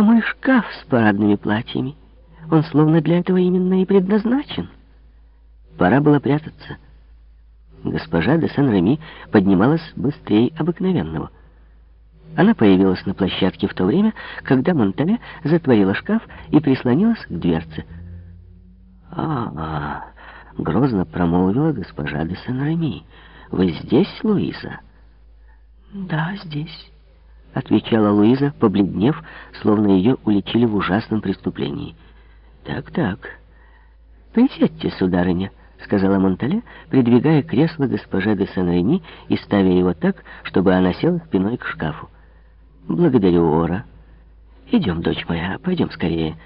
А мой шкаф с парадными платьями, он словно для этого именно и предназначен. Пора было прятаться. Госпожа де Сен-Реми поднималась быстрее обыкновенного. Она появилась на площадке в то время, когда Монтале затворила шкаф и прислонилась к дверце. «А, -а, грозно промолвила госпожа де Сен-Реми. «Вы здесь, Луиза?» «Да, здесь», — отвечала Луиза, побледнев, словно ее уличили в ужасном преступлении. «Так-так, присядьте, сударыня», — сказала Монтале, придвигая кресло госпоже де Сен-Реми и ставя его так, чтобы она села спиной к шкафу. «Благодарю, Ора. Идем, дочь моя, пойдем скорее».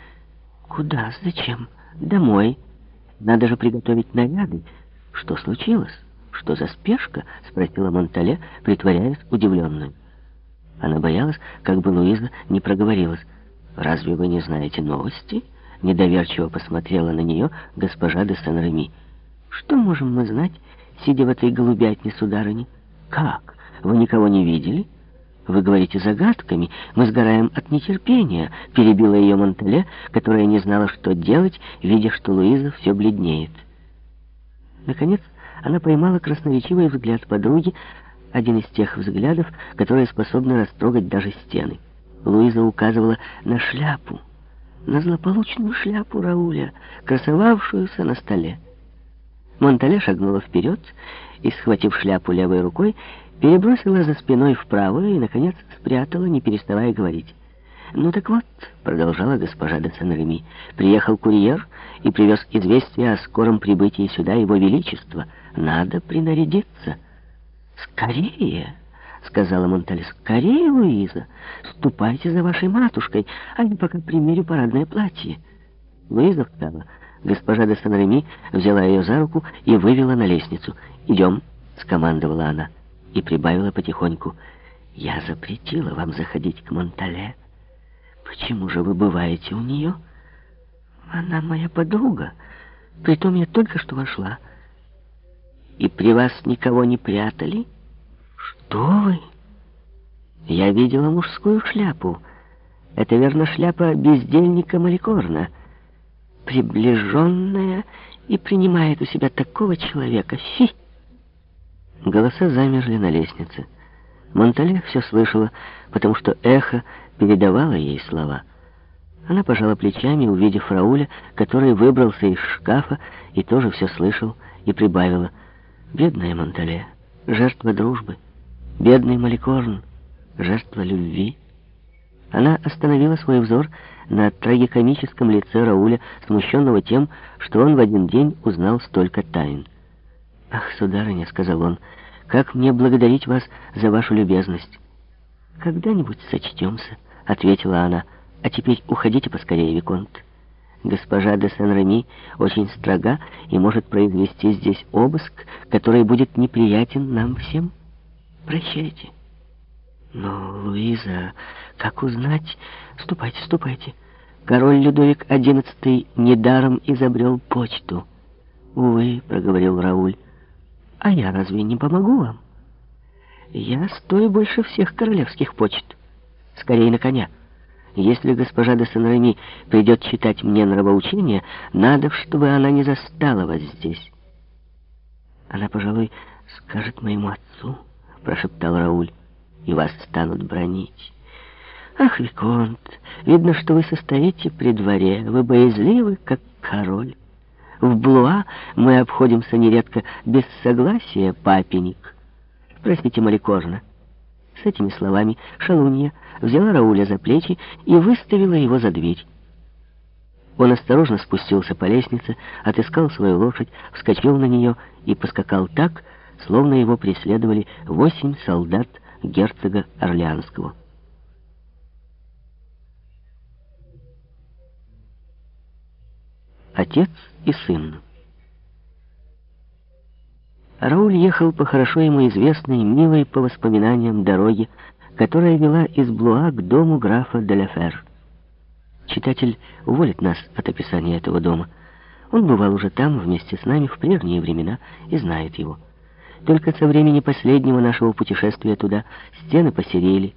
«Куда? Зачем?» «Домой. Надо же приготовить наряды. Что случилось? Что за спешка?» — спросила Монтале, притворяясь удивленной. Она боялась, как бы Луиза не проговорилась. «Разве вы не знаете новости?» Недоверчиво посмотрела на нее госпожа де Сен-Реми. «Что можем мы знать, сидя в этой голубятне, сударыня?» «Как? Вы никого не видели?» «Вы говорите загадками, мы сгораем от нетерпения», — перебила ее Монтеле, которая не знала, что делать, видя, что Луиза все бледнеет. Наконец, она поймала красноречивый взгляд подруги, один из тех взглядов, которые способны растрогать даже стены. Луиза указывала на шляпу, на злополучную шляпу Рауля, красовавшуюся на столе. Монтале шагнула вперед и, схватив шляпу левой рукой, перебросила за спиной вправо и, наконец, спрятала, не переставая говорить. «Ну так вот», — продолжала госпожа де Сен-Реми, — «приехал курьер и привез известие о скором прибытии сюда его величества. Надо принарядиться». «Скорее!» — сказала Монтале. «Скорее, Луиза! Ступайте за вашей матушкой, а я пока примерю парадное платье». Луиза встала. Госпожа де Сан-Реми взяла ее за руку и вывела на лестницу. «Идем», — скомандовала она, и прибавила потихоньку. «Я запретила вам заходить к Монтале. Почему же вы бываете у нее?» «Она моя подруга. Притом я только что вошла». И при вас никого не прятали? Что вы? Я видела мужскую шляпу. Это, верно, шляпа бездельника Маликорна. Приближенная и принимает у себя такого человека. Фи! Голоса замерли на лестнице. Монтале все слышала, потому что эхо передавало ей слова. Она пожала плечами, увидев Рауля, который выбрался из шкафа и тоже все слышал, и прибавила — Бедная Монтале, жертва дружбы. Бедный Маликорн, жертва любви. Она остановила свой взор на трагикомическом лице Рауля, смущенного тем, что он в один день узнал столько тайн. «Ах, сударыня», — сказал он, — «как мне благодарить вас за вашу любезность?» «Когда-нибудь сочтемся», — ответила она. «А теперь уходите поскорее, Виконт». Госпожа де Сен-Реми очень строга и может произвести здесь обыск, который будет неприятен нам всем. Прощайте. Но, Луиза, как узнать? Ступайте, ступайте. Король Людовик XI недаром изобрел почту. Увы, проговорил Рауль. А я разве не помогу вам? Я стою больше всех королевских почт. Скорее на коня. Если госпожа де Сен-Реми придет читать мне нравоучение, надо, чтобы она не застала вас здесь. Она, пожалуй, скажет моему отцу, прошептал Рауль, и вас станут бронить. Ах, Виконт, видно, что вы состоите при дворе, вы боязливы, как король. В Блуа мы обходимся нередко без согласия, папенек. Спросите Маликорна. С этими словами шалунья взяла Рауля за плечи и выставила его за дверь. Он осторожно спустился по лестнице, отыскал свою лошадь, вскочил на нее и поскакал так, словно его преследовали восемь солдат герцога Орлеанского. Отец и сын Рауль ехал по хорошо ему известной, милой по воспоминаниям дороге, которая вела из Блуа к дому графа Деляфер. Читатель уволит нас от описания этого дома. Он бывал уже там вместе с нами в прежние времена и знает его. Только со времени последнего нашего путешествия туда стены посерели,